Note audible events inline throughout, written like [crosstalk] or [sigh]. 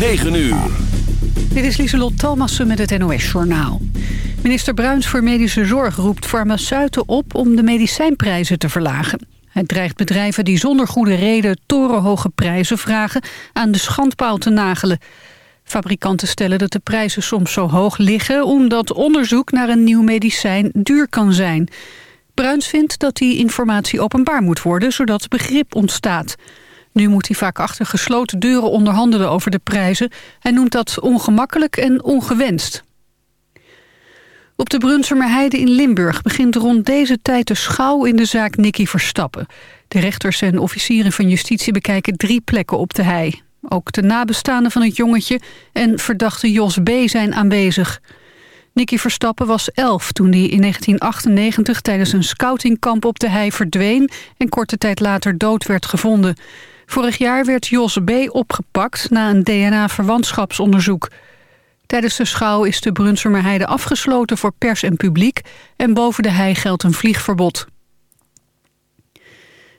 9 uur. Dit is Lieselot Thomassen met het NOS-journaal. Minister Bruins voor Medische Zorg roept farmaceuten op om de medicijnprijzen te verlagen. Hij dreigt bedrijven die zonder goede reden torenhoge prijzen vragen aan de schandpaal te nagelen. Fabrikanten stellen dat de prijzen soms zo hoog liggen omdat onderzoek naar een nieuw medicijn duur kan zijn. Bruins vindt dat die informatie openbaar moet worden zodat begrip ontstaat. Nu moet hij vaak achter gesloten deuren onderhandelen over de prijzen. Hij noemt dat ongemakkelijk en ongewenst. Op de Brunsumerheide in Limburg begint rond deze tijd de schouw in de zaak Nicky Verstappen. De rechters en officieren van justitie bekijken drie plekken op de hei. Ook de nabestaanden van het jongetje en verdachte Jos B. zijn aanwezig. Nicky Verstappen was elf toen hij in 1998 tijdens een scoutingkamp op de hei verdween... en korte tijd later dood werd gevonden. Vorig jaar werd Jos B. opgepakt na een DNA-verwantschapsonderzoek. Tijdens de schouw is de Brunsumerheide afgesloten voor pers en publiek... en boven de hei geldt een vliegverbod.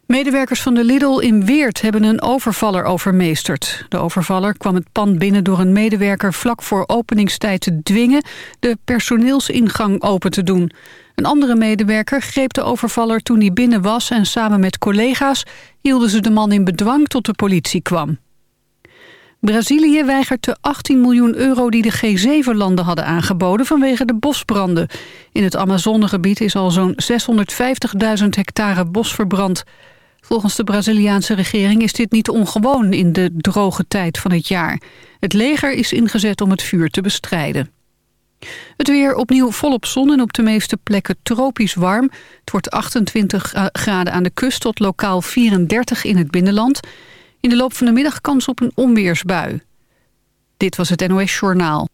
Medewerkers van de Lidl in Weert hebben een overvaller overmeesterd. De overvaller kwam het pand binnen door een medewerker vlak voor openingstijd te dwingen de personeelsingang open te doen. Een andere medewerker greep de overvaller toen hij binnen was en samen met collega's hielden ze de man in bedwang tot de politie kwam. Brazilië weigert de 18 miljoen euro die de G7-landen hadden aangeboden vanwege de bosbranden. In het Amazonegebied is al zo'n 650.000 hectare bos verbrand. Volgens de Braziliaanse regering is dit niet ongewoon in de droge tijd van het jaar. Het leger is ingezet om het vuur te bestrijden. Het weer opnieuw volop zon en op de meeste plekken tropisch warm. Het wordt 28 eh, graden aan de kust tot lokaal 34 in het binnenland. In de loop van de middag kans op een onweersbui. Dit was het NOS Journaal.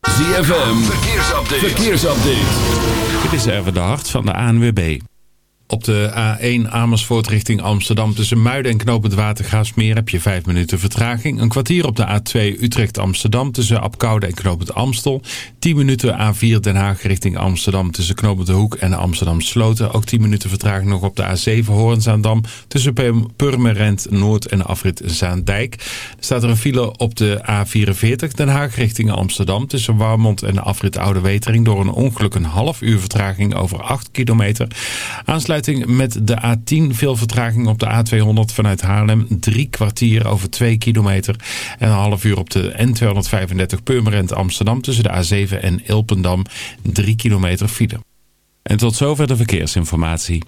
ZFM, verkeersupdate. verkeersupdate. Dit is even de hart van de ANWB. Op de A1 Amersfoort richting Amsterdam tussen Muiden en Knopend Watergaasmeer heb je 5 minuten vertraging. Een kwartier op de A2 Utrecht-Amsterdam tussen Apkoude en Knopend Amstel. 10 minuten A4 Den Haag richting Amsterdam tussen Knopend de Hoek en Amsterdam Sloten. Ook 10 minuten vertraging nog op de A7 Hoornzaandam tussen Purmerend Noord en Afrit Zaandijk. Er staat er een file op de A44 Den Haag richting Amsterdam tussen Warmond en Afrit Oude Wetering door een ongeluk een half uur vertraging over 8 kilometer. Aansluit met de A10. Veel vertraging op de A200 vanuit Haarlem. Drie kwartier over twee kilometer. En een half uur op de N235 Purmerend Amsterdam. Tussen de A7 en Ilpendam. Drie kilometer file. En tot zover de verkeersinformatie.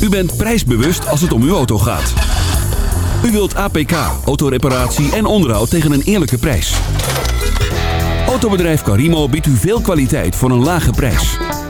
U bent prijsbewust als het om uw auto gaat. U wilt APK, autoreparatie en onderhoud tegen een eerlijke prijs. Autobedrijf Carimo biedt u veel kwaliteit voor een lage prijs.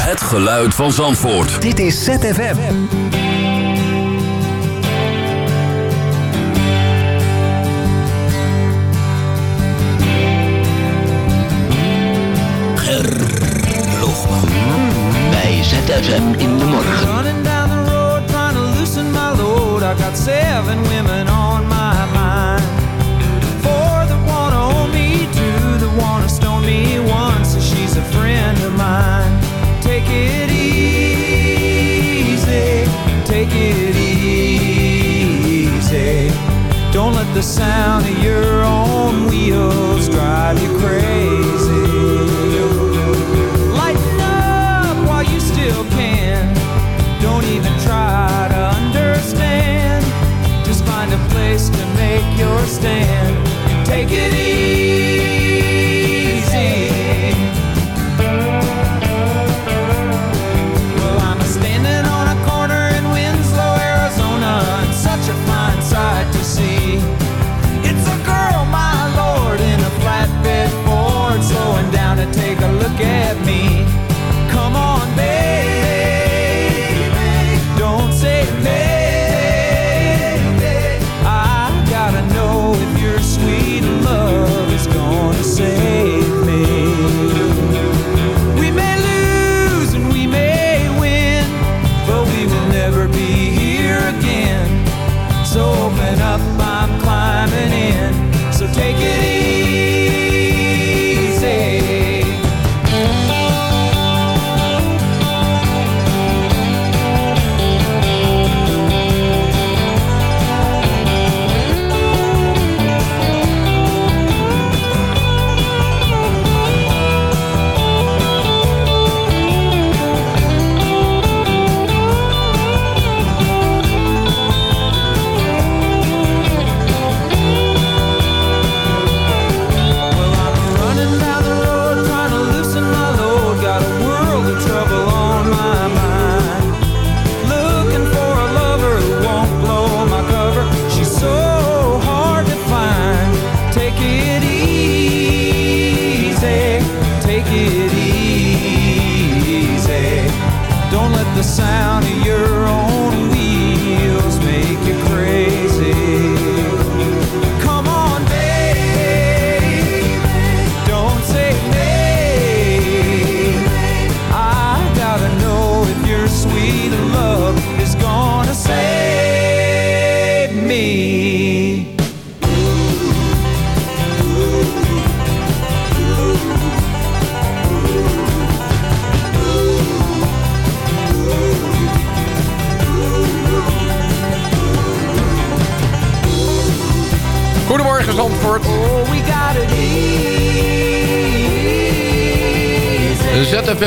Het geluid van Zandvoort. Dit is ZFM. Gerloogman. Bij ZFM in de morgen. Running down the road trying to loosen my load. I got seven women on Don't let the sound of your own wheels drive you crazy. Lighten up while you still can. Don't even try to understand. Just find a place to make your stand and take it easy.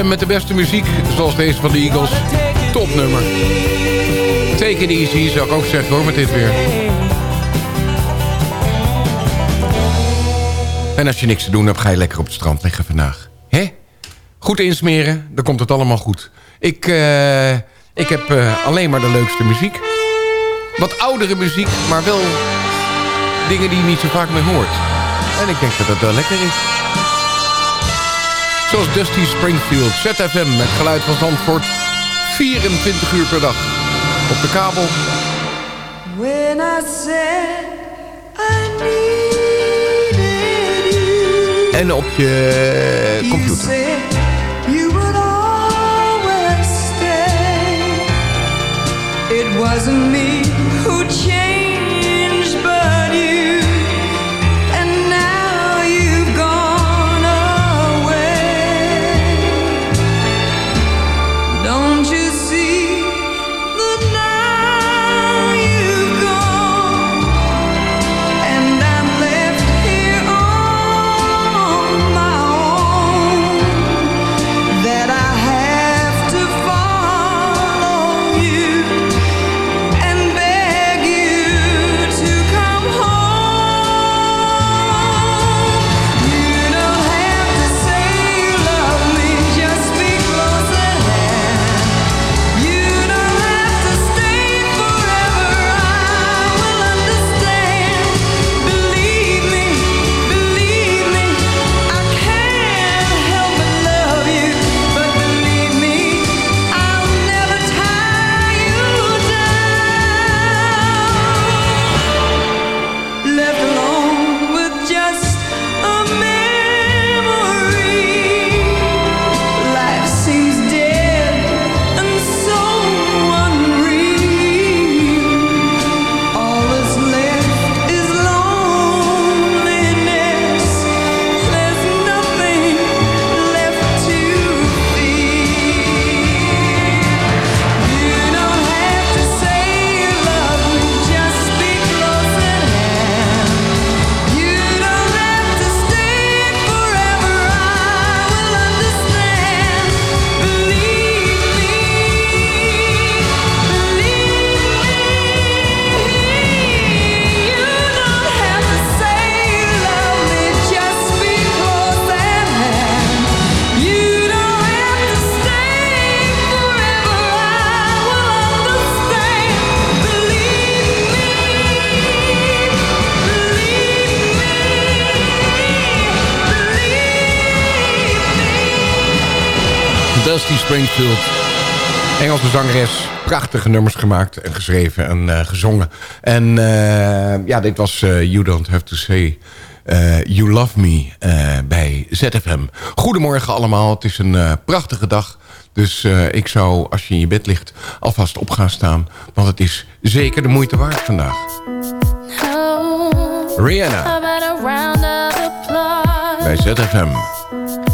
Met de beste muziek, zoals deze van de Eagles. Topnummer. Take it easy, zou ik ook zeggen hoor, met dit weer. En als je niks te doen hebt, ga je lekker op het strand liggen vandaag. Hè? Goed insmeren, dan komt het allemaal goed. Ik, eh, ik heb eh, alleen maar de leukste muziek. Wat oudere muziek, maar wel dingen die je niet zo vaak meer hoort. En ik denk dat dat wel lekker is. Zoals Dusty Springfield, ZFM met geluid van Zandvoort. 24 uur per dag. Op de kabel. When I said I needed you, En op je computer. you would always stay. It wasn't me who changed, Springfield. Engelse zangeres. Prachtige nummers gemaakt en geschreven en eh, gezongen. En eh, ja, dit was eh, You Don't Have To Say You Love Me bij ZFM. Goedemorgen allemaal. Het is een prachtige dag. Dus ik zou, als je in je bed ligt, alvast op gaan staan. Want het is zeker de moeite waard vandaag. Rihanna bij ZFM.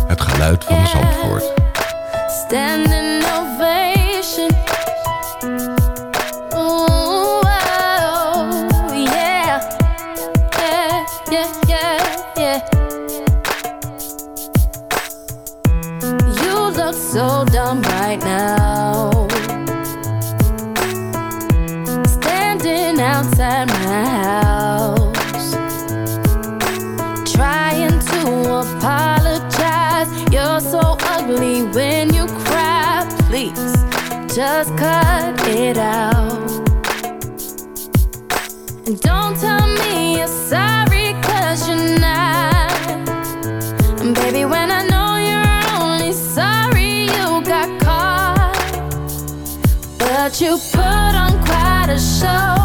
Het geluid van Zandvoort. Standing ovation. Oh, yeah. Yeah, yeah, yeah, yeah. You look so dumb right now. Just cut it out. And don't tell me you're sorry, cause you're not. And baby, when I know you're only sorry you got caught. But you put on quite a show.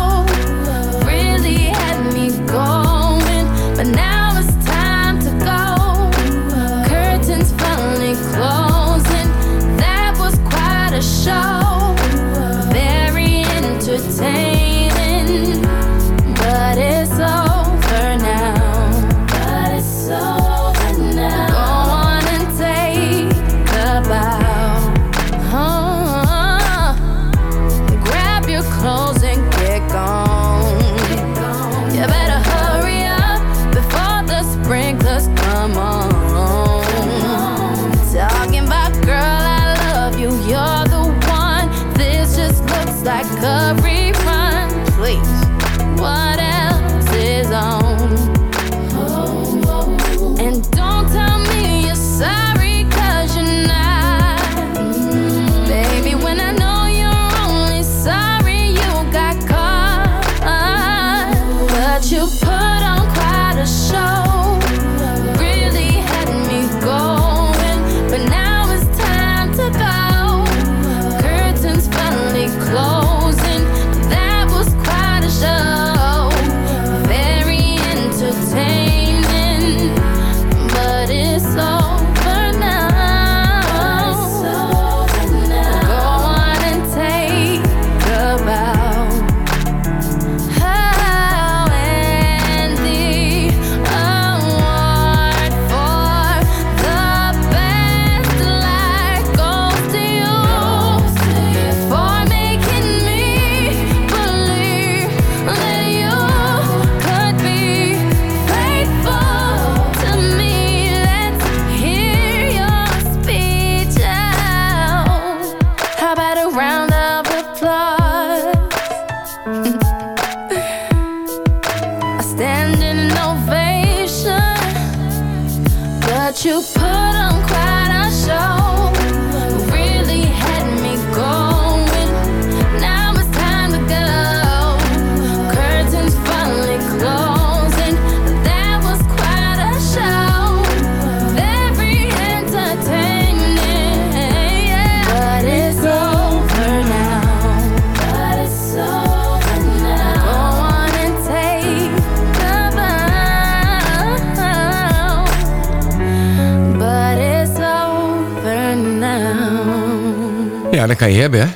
hebben,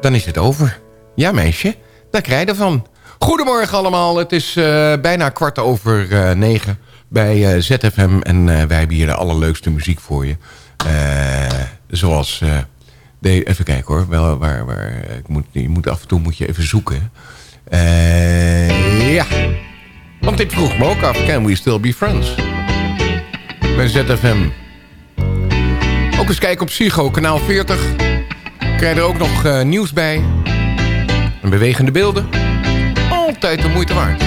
dan is het over. Ja, meisje, daar krijg je van. Goedemorgen allemaal, het is eh, bijna kwart over uh, negen bij eh, ZFM. En wij hebben hier de allerleukste muziek voor je. zoals, de, even kijken hoor, Wel, waar, waar, ik moet, je moet, af en toe moet je even zoeken. ja, want dit vroeg me ook af, can we still be friends? Bij ZFM. Ook eens kijken op Psycho, kanaal 40 krijg er ook nog eh, nieuws bij. En bewegende beelden. Altijd de moeite waard.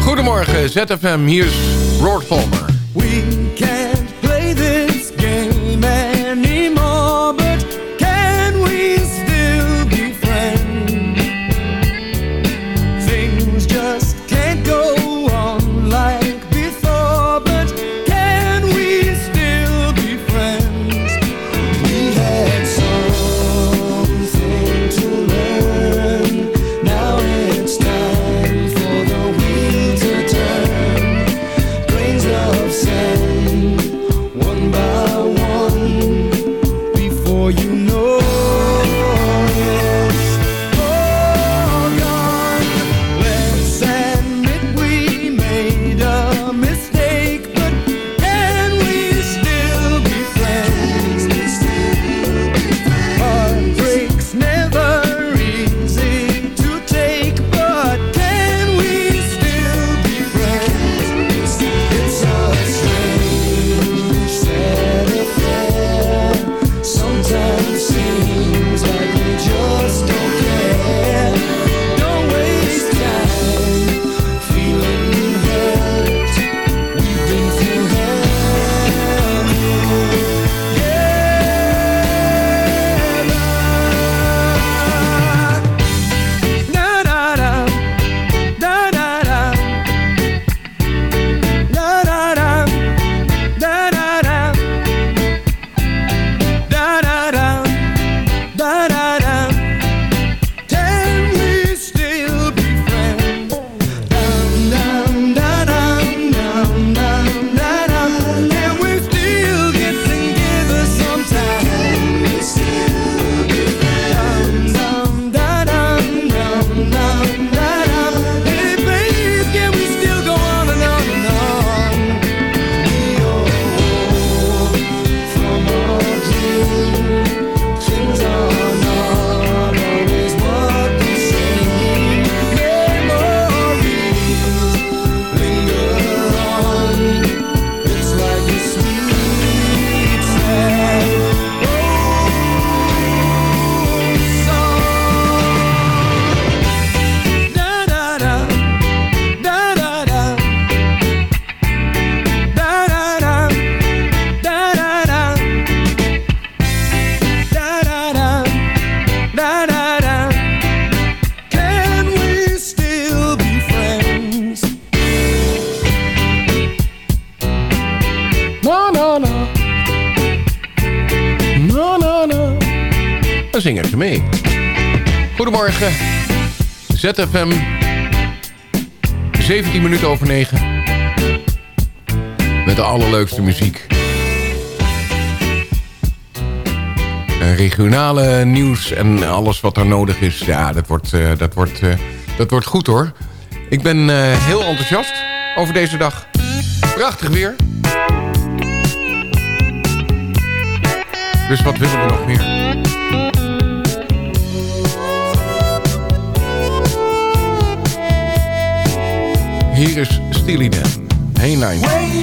Goedemorgen ZFM, hier is Roord Goedemorgen, ZFM, 17 minuten over 9. Met de allerleukste muziek. Eh, regionale nieuws en alles wat er nodig is. Ja, dat wordt, eh, dat wordt, eh, dat wordt goed hoor. Ik ben heel enthousiast over deze dag. Prachtig weer. Dus wat willen we nog meer? Hier is Steely Dan. Hey Nine.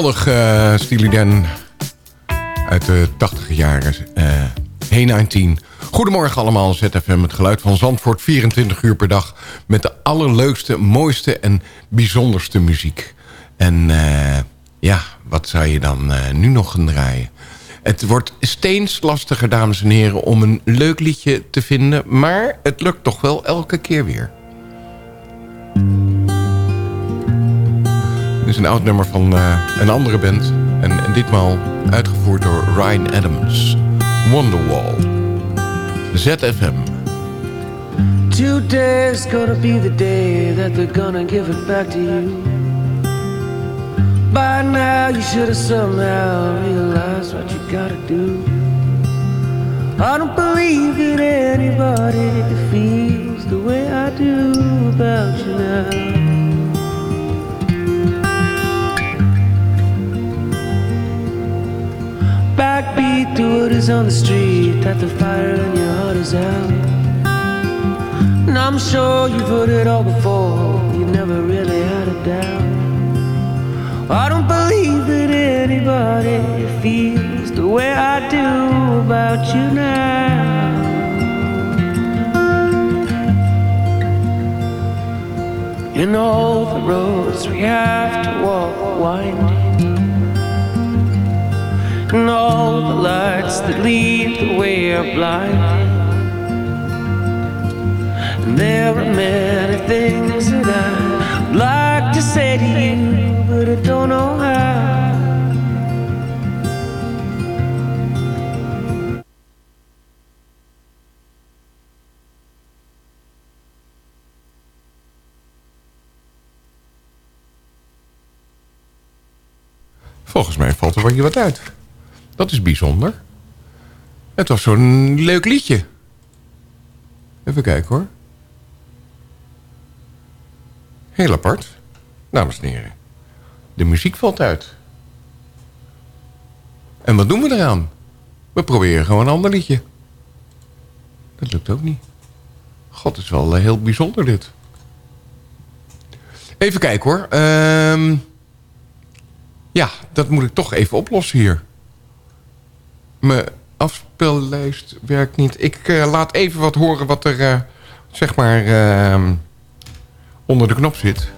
Geweldig, uh, Dan. Uit de 80 jaren. Uh, hey 19. Goedemorgen allemaal, ZFM. Het geluid van Zandvoort, 24 uur per dag. Met de allerleukste, mooiste en bijzonderste muziek. En uh, ja, wat zou je dan nu nog gaan draaien? Het wordt steeds lastiger, dames en heren, om een leuk liedje te vinden. Maar het lukt toch wel elke keer weer. Is een oud nummer van uh, een andere band. En, en, ditmaal uitgevoerd door Ryan Adams. Wonderwall. ZFM. Today's gonna be the day that they're gonna give it back to you. By now you should have somehow realized what you gotta do. I don't believe that anybody feels the way I do about you now. Backbeat to what is on the street, that the fire in your heart is out. And I'm sure you've heard it all before, you never really had a doubt. I don't believe that anybody feels the way I do about you now. In all the roads we have to walk winding, and all the lights that lead the way are blinding. And there are many things that I'd like to say to you, but I don't know how. Volgens mij valt er hier wat uit. Dat is bijzonder. Het was zo'n leuk liedje. Even kijken hoor. Heel apart. Dames en heren. De muziek valt uit. En wat doen we eraan? We proberen gewoon een ander liedje. Dat lukt ook niet. God, het is wel eh, heel bijzonder dit. Even kijken hoor. Ehm ja, dat moet ik toch even oplossen hier. Mijn afspeellijst werkt niet. Ik uh, laat even wat horen wat er, uh, zeg maar, uh, onder de knop zit.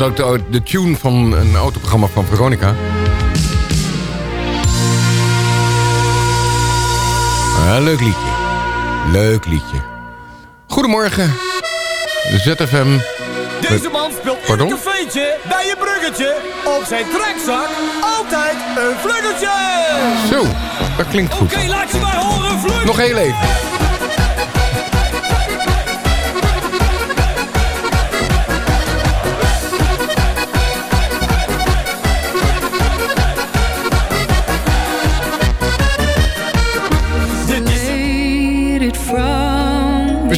was ook de, tune van een autoprogramma van Veronica. Eh, leuk liedje. Leuk liedje. Goedemorgen. ZFM. Deze man speelt Pardon? in een cafeetje bij je bruggetje. Op zijn trekzak altijd een vluggeltje. Zo, dat klinkt goed. Oké, laat je maar horen. Nog heel even.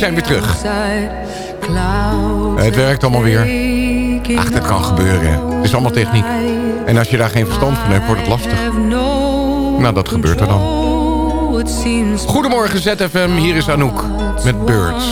Zijn weer terug. Het werkt allemaal weer. Ach, dat kan gebeuren. Het is allemaal techniek. En als je daar geen verstand van hebt, wordt het lastig. Nou, dat gebeurt er dan. Goedemorgen ZFM, hier is Anouk met Birds.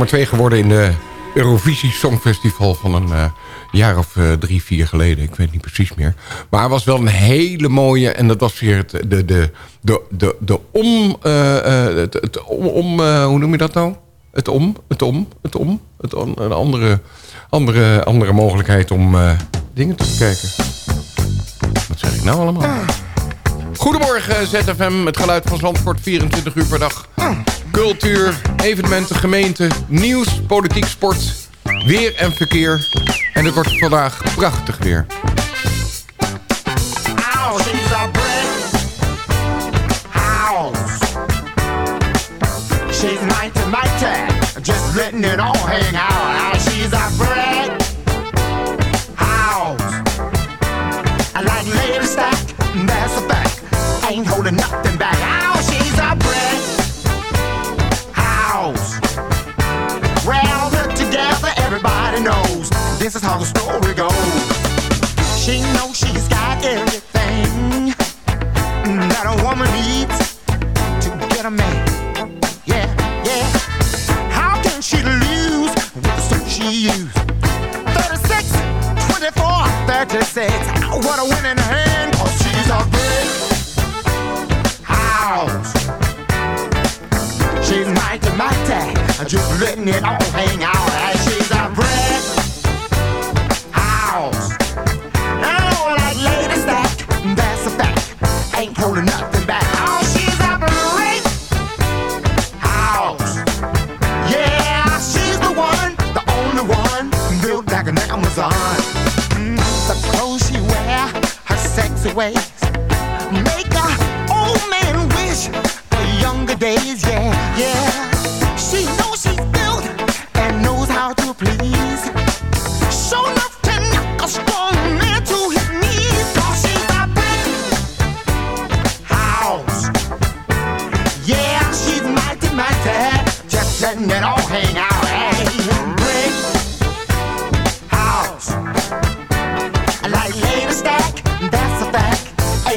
Nummer 2 geworden in de Eurovisie Songfestival van een eh, jaar of eh, drie, vier geleden. Ik weet niet precies meer. Maar het was wel een hele mooie. En dat was weer het, de, de, de, de, de om... eh, het, het om, om hoe noem je dat nou? Het om, het om, het om. Het on- een andere, andere, andere mogelijkheid om dingen te bekijken. Wat zeg ik nou allemaal? Goedemorgen ZFM, het geluid van Zandvoort 24 uur per dag. Cultuur, evenementen, gemeente, nieuws, politiek, sport, weer en verkeer. En het wordt vandaag prachtig weer. She's a brick house. She's mighty, mighty, just letting it all hang out. is how the story goes. She knows she's got everything that a woman needs to get a man. Yeah, yeah. How can she lose with the suit she used? 36, 24, 36. What a winning hand, cause she's a big house. She's mighty, mighty. Just letting it all hang out.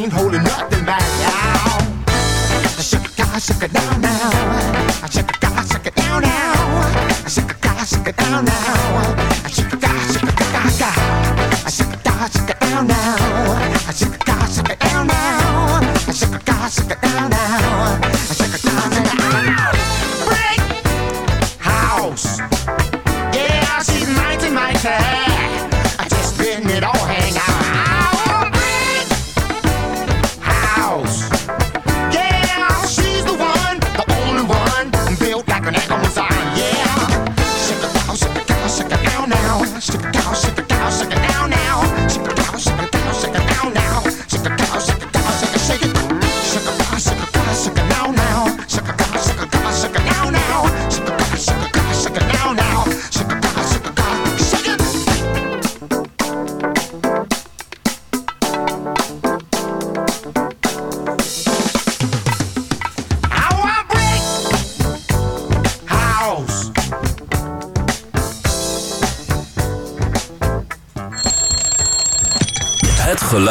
ain't holding nothing back now. Shaka, it down now. Shaka,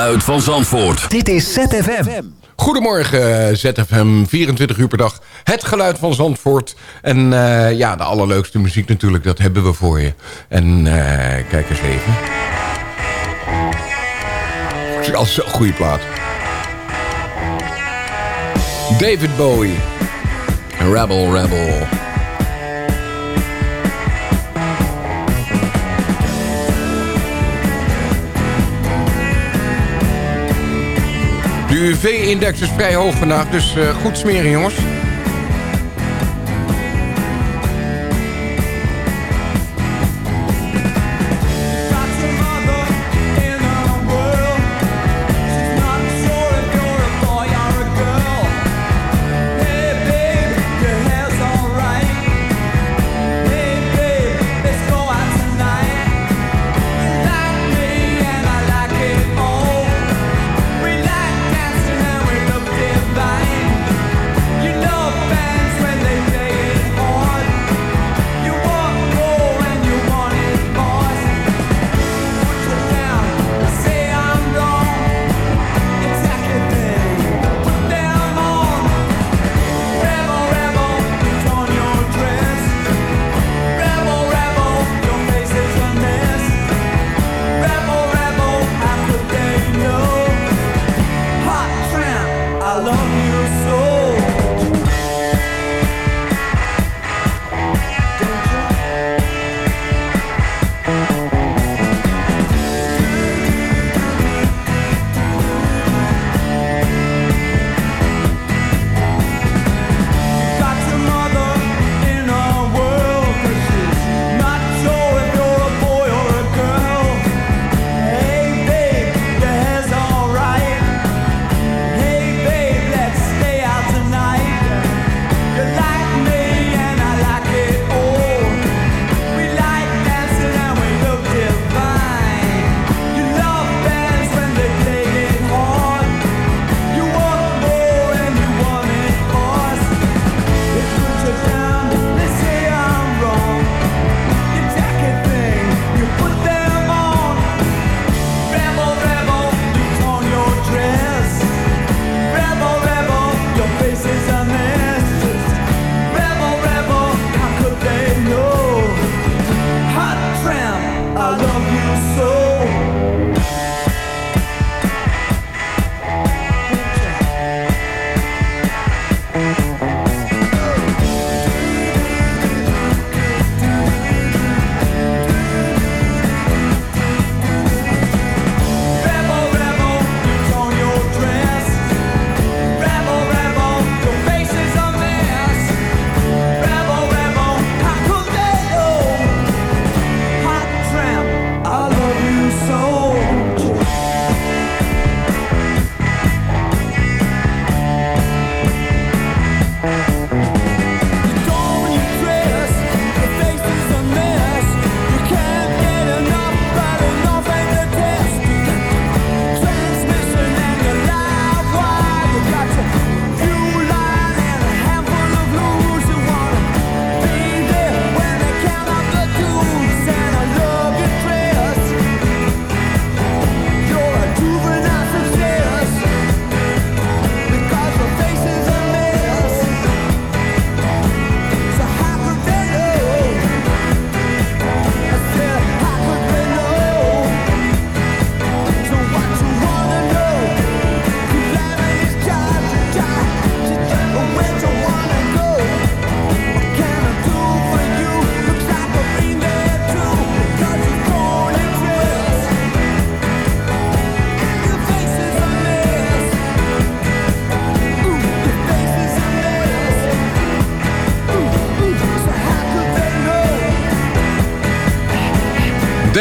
geluid van Zandvoort. Dit is ZFM. Goedemorgen ZFM, 24 uur per dag. Het geluid van Zandvoort. En eh, ja, de allerleukste muziek natuurlijk, dat hebben we voor je. En eh, kijk eens even. Als is goede plaat. David Bowie. Rebel, Rebel. UV-index is vrij hoog vandaag, dus eh, goed smeren jongens.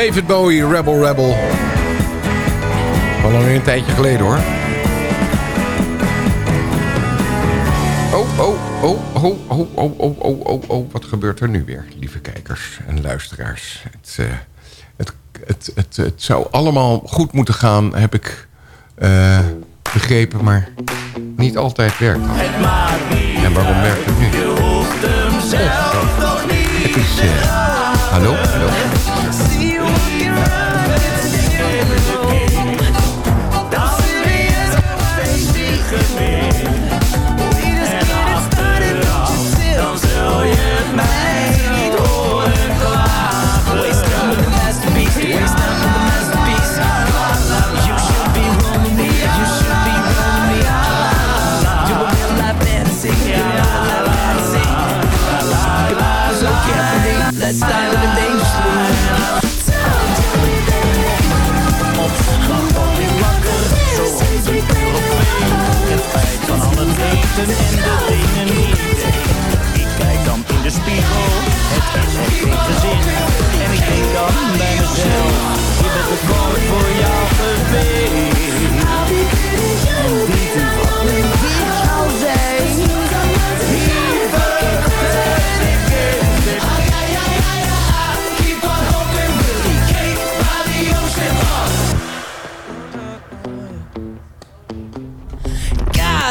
David Bowie, Rebel Rebel. Al alweer een tijdje geleden hoor. Oh, oh, oh, oh, oh, oh, oh, oh, oh, oh. Wat gebeurt er nu weer, lieve kijkers en luisteraars? Het, uh, het, het, het, het zou allemaal goed moeten gaan, heb ik uh, begrepen, maar niet altijd werkt. En waarom werkt het nu? Oh, het is... Uh, hallo, hallo. En de dingen die ik kijk dan in de spiegel, het is het geen gezin. En ik denk dan bij mezelf, je bent het voor jou geweest. En wie toevallig dit al zei.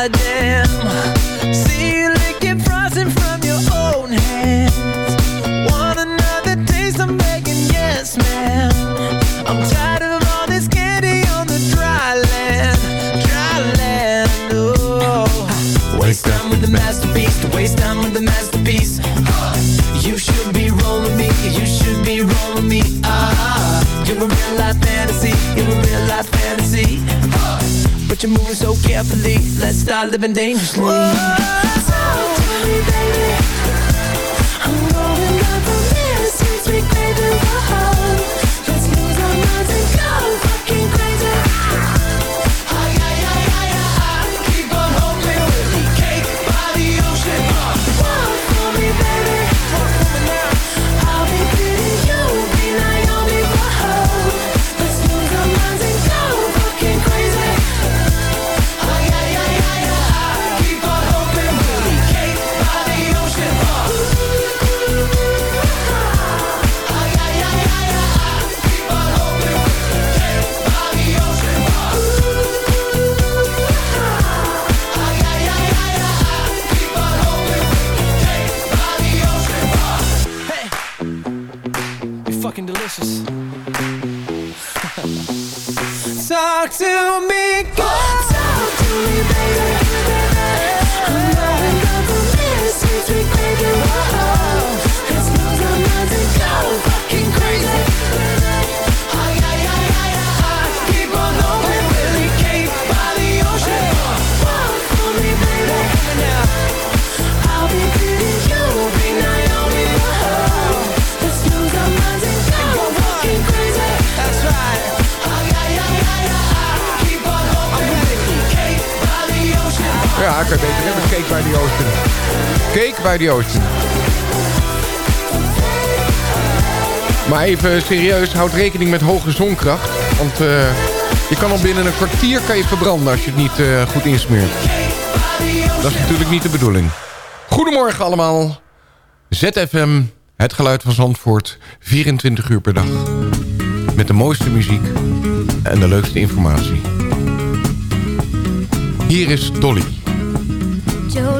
Goddamn, you're moving so carefully. Let's start living dangerously. talk to me, baby. Kan je beter hebben. Cake the Ocean. Maar even serieus, houd rekening met hoge zonkracht. Want eh, je kan al binnen een kwartier kan je verbranden als je het niet eh, goed insmeert. Dat is natuurlijk niet de bedoeling. Goedemorgen allemaal. ZFM, het geluid van Zandvoort. 24 uur per dag. Met de mooiste muziek en de leukste informatie. Hier is Dolly. Joe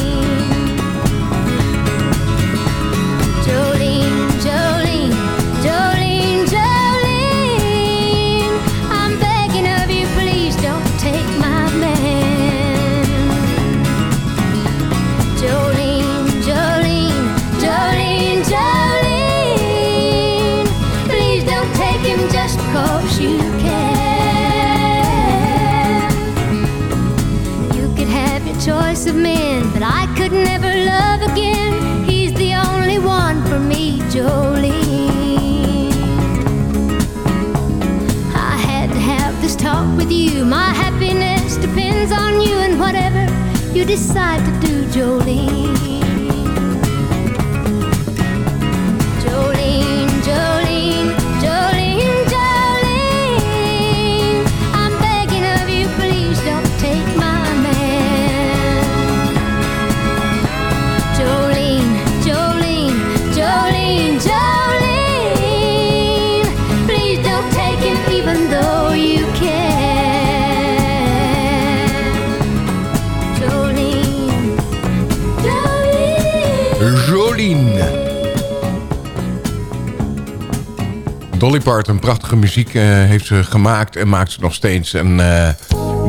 choice of men, but I you. My happiness depends on you and whatever you decide to do, Jolene. Dolly Parton, prachtige muziek eh, heeft ze gemaakt en maakt ze nog steeds. En eh,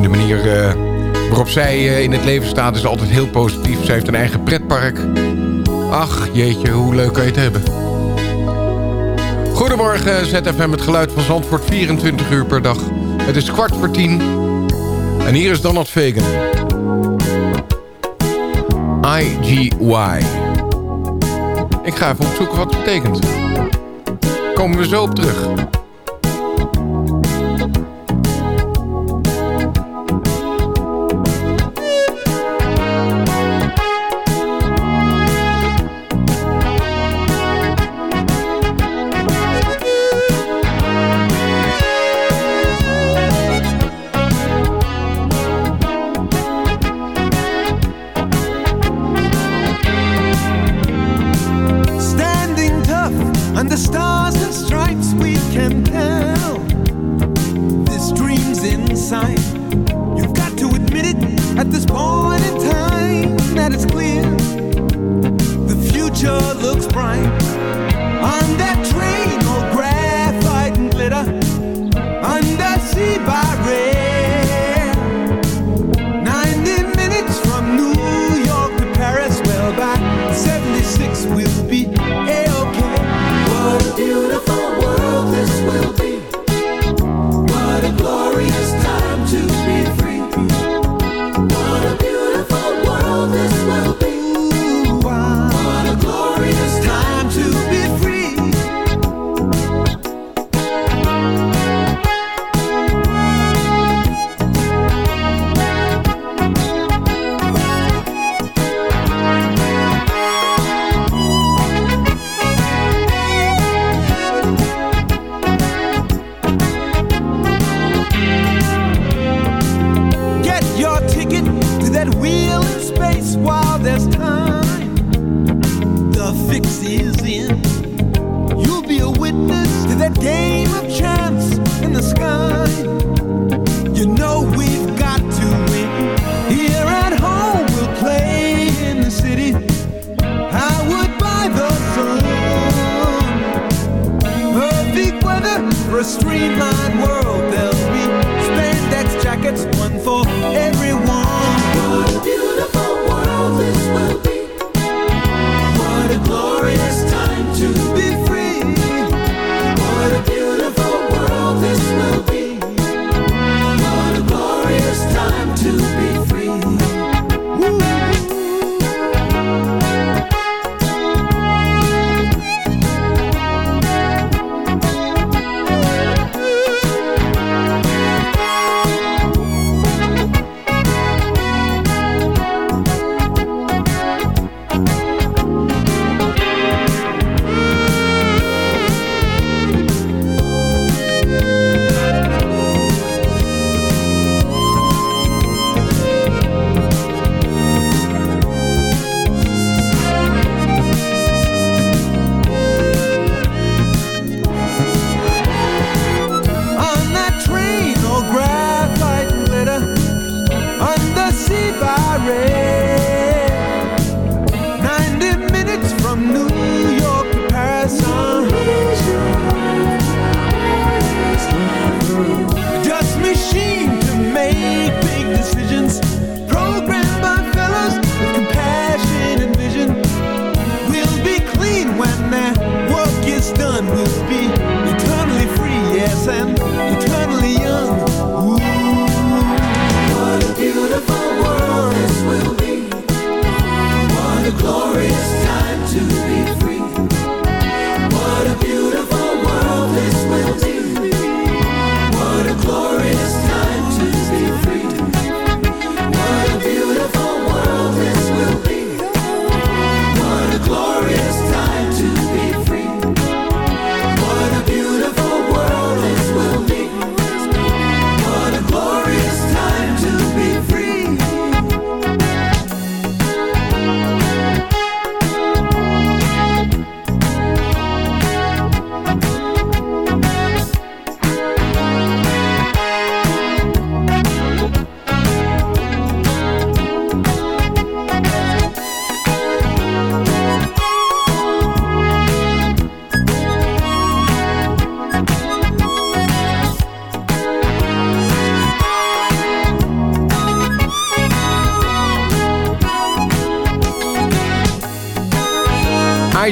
de manier eh, waarop zij in het leven staat is altijd heel positief. Ze heeft een eigen pretpark. Ach, jeetje, hoe leuk kan je het hebben. Goedemorgen, ZFM, het geluid van Zandvoort, 24 uur per dag. Het is kwart voor tien. En hier is Donald Fagan. IGY. Ik ga even opzoeken wat het betekent komen we zo op terug.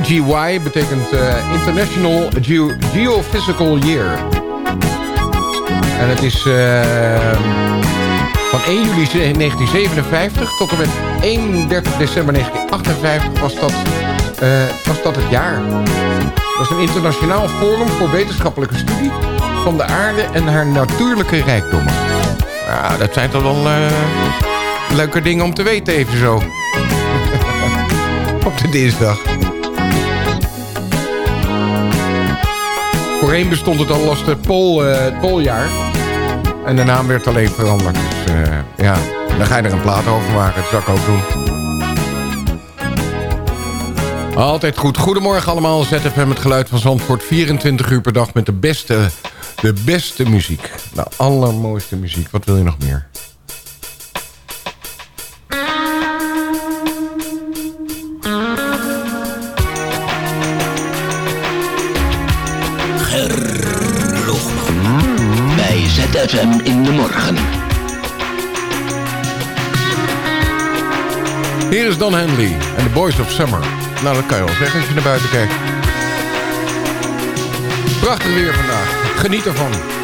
IGY betekent eh, International Geo- Geophysical Year. En het is eh, van 1 juli 1957 tot en met 31 december 1958 was dat, eh, was dat het jaar. Dat was een internationaal forum voor wetenschappelijke studie van de aarde en haar natuurlijke rijkdommen. Ja, dat zijn toch wel leuke dingen om te weten even zo. [laughs] Op de dinsdag. Voorheen bestond het al als eh, het pooljaar. En de naam werd alleen veranderd. Dus eh, ja, dan ga je er een plaat over maken. Dat zou ik ook doen. Altijd goed. Goedemorgen allemaal. ZFM het geluid van Zandvoort. 24 uur per dag met de beste, de beste muziek. De allermooiste muziek. Wat wil je nog meer? ZFM in de morgen. Hier is Don Henley en The Boys of Summer. Nou, dat kan je wel zeggen als je naar buiten kijkt. Prachtig weer vandaag. Geniet ervan.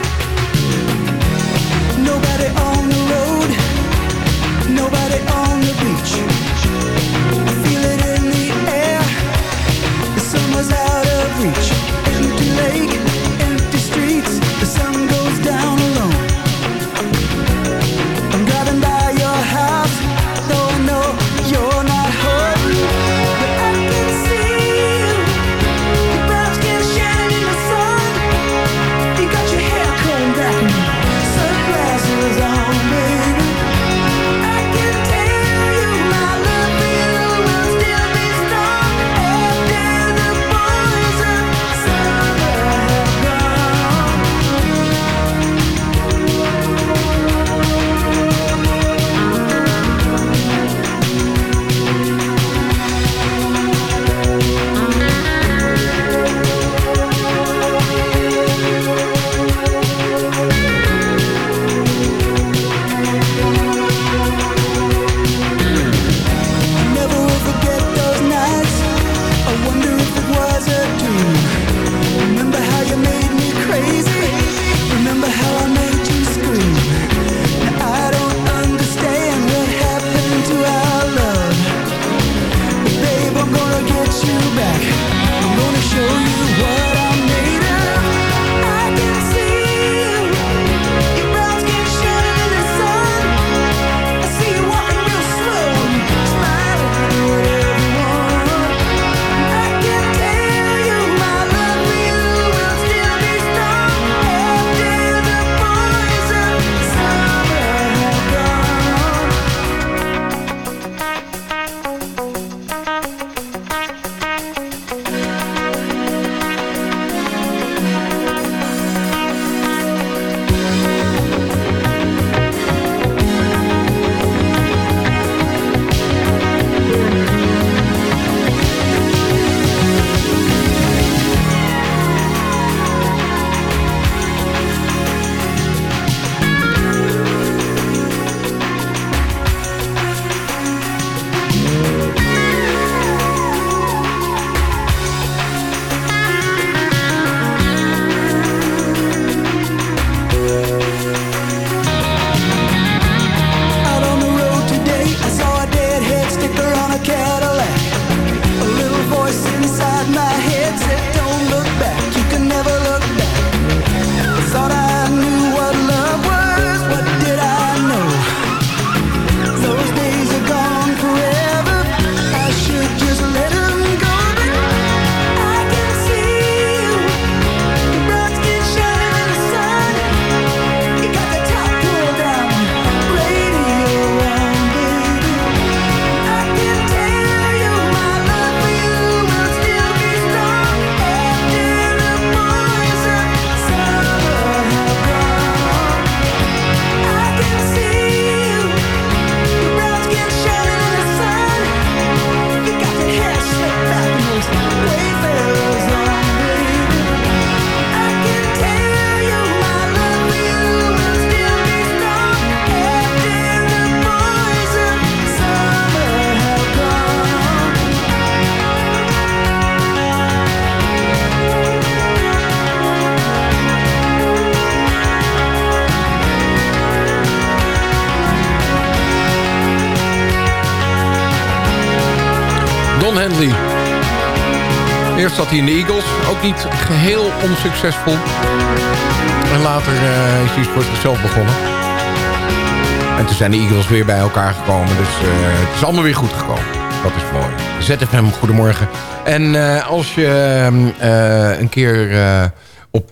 Eerst zat hij in de Eagles, ook niet geheel onsuccesvol. En later eh, is hij voor zichzelf begonnen. En toen zijn de Eagles weer bij elkaar gekomen. Dus eh, het is allemaal weer goed gekomen. Dat is mooi. ZFM, goedemorgen. En eh, als je een keer op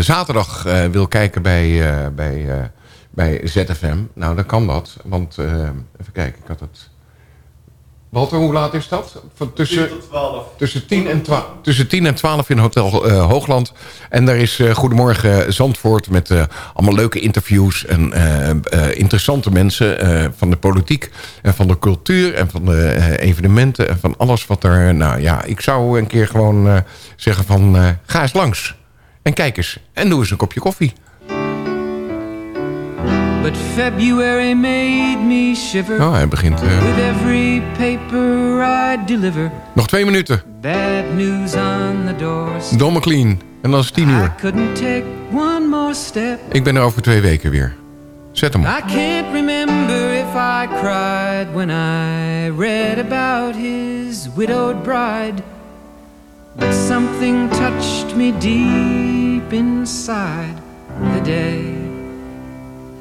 zaterdag wil kijken bij, bij, bij ZFM... Nou, dan kan dat. Want, even kijken, ik had het... Walter, hoe laat is dat? Van tussen, tussen, 10 en 12, tussen 10 en 12 in Hotel eh, Hoogland. En daar is eh, Goedemorgen Zandvoort met eh, allemaal leuke interviews... en eh, eh, interessante mensen eh, van de politiek en van de cultuur... en van de eh, evenementen en van alles wat er... Nou ja, ik zou een keer gewoon eh, zeggen van... eh, ga eens langs en kijk eens en doe eens een kopje koffie. But February made me shiver Oh, hij begint... eh, with every paper I deliver. nog twee minuten. Bad news on the doorstep. Don McLean. En dan is het tien uur. Couldn't take one more step. Ik ben er over twee weken weer. Zet hem op. I can't remember if I cried when I read about his widowed bride. But something touched me deep inside the day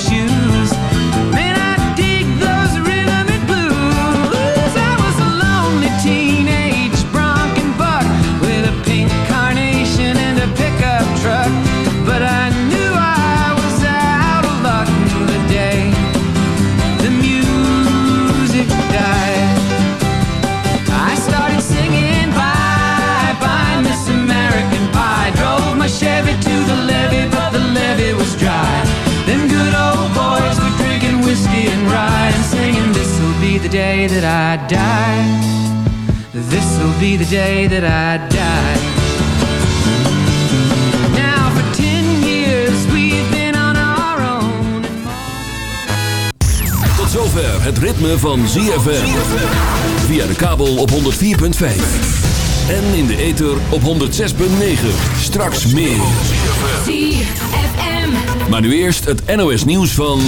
wish you day that I die. This'll be the day that I die. Now for ten years we've been on our own. Tot zover het ritme van ZFM. Via de kabel op 104.5. En in de ether op 106.9. Straks meer. Maar nu eerst het NOS nieuws van...